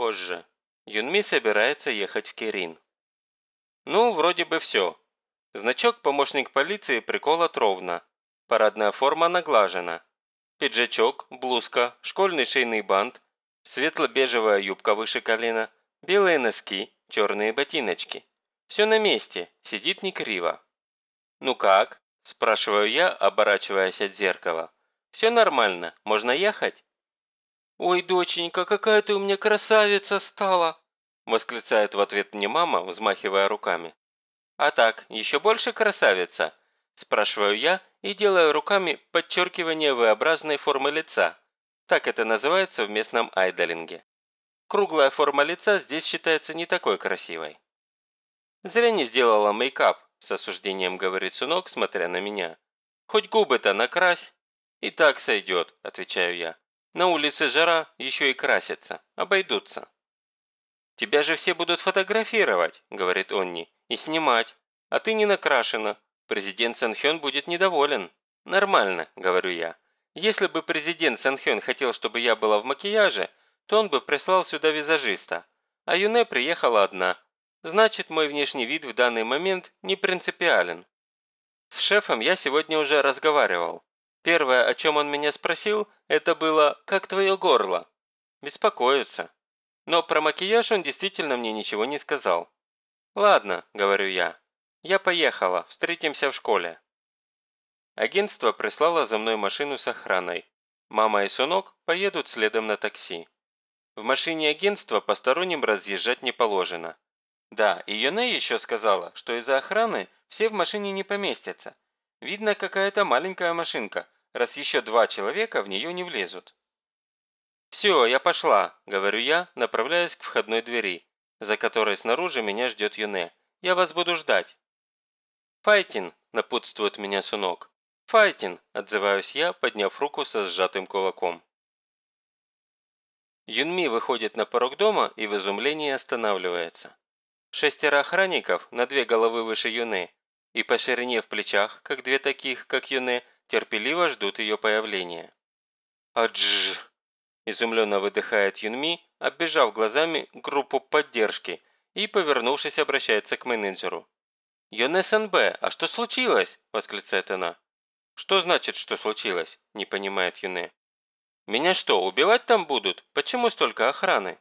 позже. Юнми собирается ехать в Кирин. Ну, вроде бы все. Значок «Помощник полиции» приколот ровно. Парадная форма наглажена. Пиджачок, блузка, школьный шейный бант, светло-бежевая юбка выше колена, белые носки, черные ботиночки. Все на месте, сидит не криво. «Ну как?» – спрашиваю я, оборачиваясь от зеркала. «Все нормально, можно ехать?» «Ой, доченька, какая ты у меня красавица стала!» восклицает в ответ мне мама, взмахивая руками. «А так, еще больше красавица?» спрашиваю я и делаю руками подчеркивание V-образной формы лица. Так это называется в местном айдолинге. Круглая форма лица здесь считается не такой красивой. «Зря не сделала мейкап», с осуждением говорит сынок, смотря на меня. «Хоть губы-то накрась». «И так сойдет», отвечаю я. На улице жара, еще и красятся. Обойдутся. «Тебя же все будут фотографировать», – говорит Онни, – «и снимать. А ты не накрашена. Президент Санхён будет недоволен». «Нормально», – говорю я. «Если бы президент Санхён хотел, чтобы я была в макияже, то он бы прислал сюда визажиста. А Юне приехала одна. Значит, мой внешний вид в данный момент не принципиален. С шефом я сегодня уже разговаривал. Первое, о чем он меня спросил, это было «Как твое горло?» Беспокоится. Но про макияж он действительно мне ничего не сказал. «Ладно», – говорю я. «Я поехала. Встретимся в школе». Агентство прислало за мной машину с охраной. Мама и сынок поедут следом на такси. В машине агентства посторонним разъезжать не положено. Да, и Йоне еще сказала, что из-за охраны все в машине не поместятся, Видно, какая-то маленькая машинка, раз еще два человека в нее не влезут. «Все, я пошла», – говорю я, направляясь к входной двери, за которой снаружи меня ждет Юне. «Я вас буду ждать». «Файтин», – напутствует меня Сунок. «Файтин», – отзываюсь я, подняв руку со сжатым кулаком. Юнми выходит на порог дома и в изумлении останавливается. Шестеро охранников, на две головы выше Юны, и по ширине в плечах, как две таких, как Юне, терпеливо ждут ее появления. «Адж!» – изумленно выдыхает Юнми, оббежав глазами группу поддержки и, повернувшись, обращается к менеджеру. «Юне СНБ, а что случилось?» – восклицает она. «Что значит, что случилось?» – не понимает Юне. «Меня что, убивать там будут? Почему столько охраны?»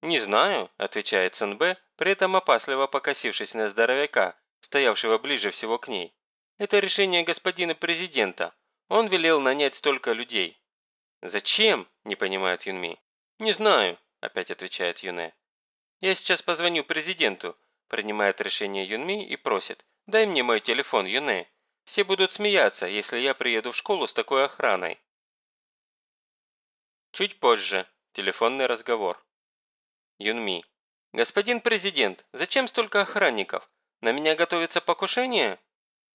«Не знаю», – отвечает СНБ, при этом опасливо покосившись на здоровяка, стоявшего ближе всего к ней. «Это решение господина президента. Он велел нанять столько людей». «Зачем?» – не понимает Юнми. «Не знаю», – опять отвечает Юне. «Я сейчас позвоню президенту», – принимает решение Юнми и просит. «Дай мне мой телефон, Юне. Все будут смеяться, если я приеду в школу с такой охраной». Чуть позже. Телефонный разговор. Юнми. «Господин президент, зачем столько охранников? На меня готовится покушение?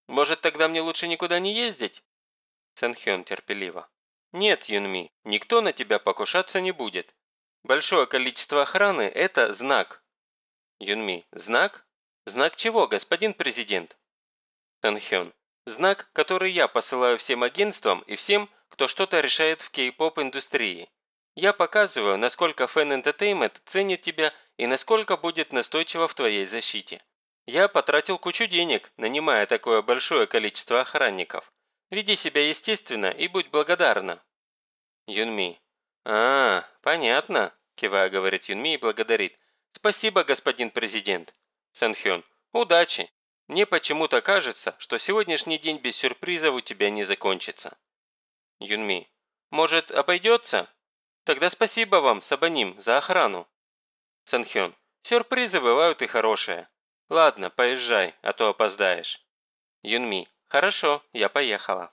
Может, тогда мне лучше никуда не ездить?» Сэнхён терпеливо. «Нет, Юнми, никто на тебя покушаться не будет. Большое количество охраны – это знак». Юнми. «Знак? Знак чего, господин президент?» Сэнхён. «Знак, который я посылаю всем агентствам и всем, кто что-то решает в кей-поп индустрии. Я показываю, насколько Fan Entertainment ценит тебя и насколько будет настойчиво в твоей защите. Я потратил кучу денег, нанимая такое большое количество охранников. Веди себя естественно и будь благодарна». Юнми. «А, понятно», – кивая говорит Юнми и благодарит. «Спасибо, господин президент». Санхён. «Удачи. Мне почему-то кажется, что сегодняшний день без сюрпризов у тебя не закончится». Юнми. «Может, обойдется? Тогда спасибо вам, Сабаним, за охрану». Санхён. «Сюрпризы бывают и хорошие. «Ладно, поезжай, а то опоздаешь». Юнми. «Хорошо, я поехала».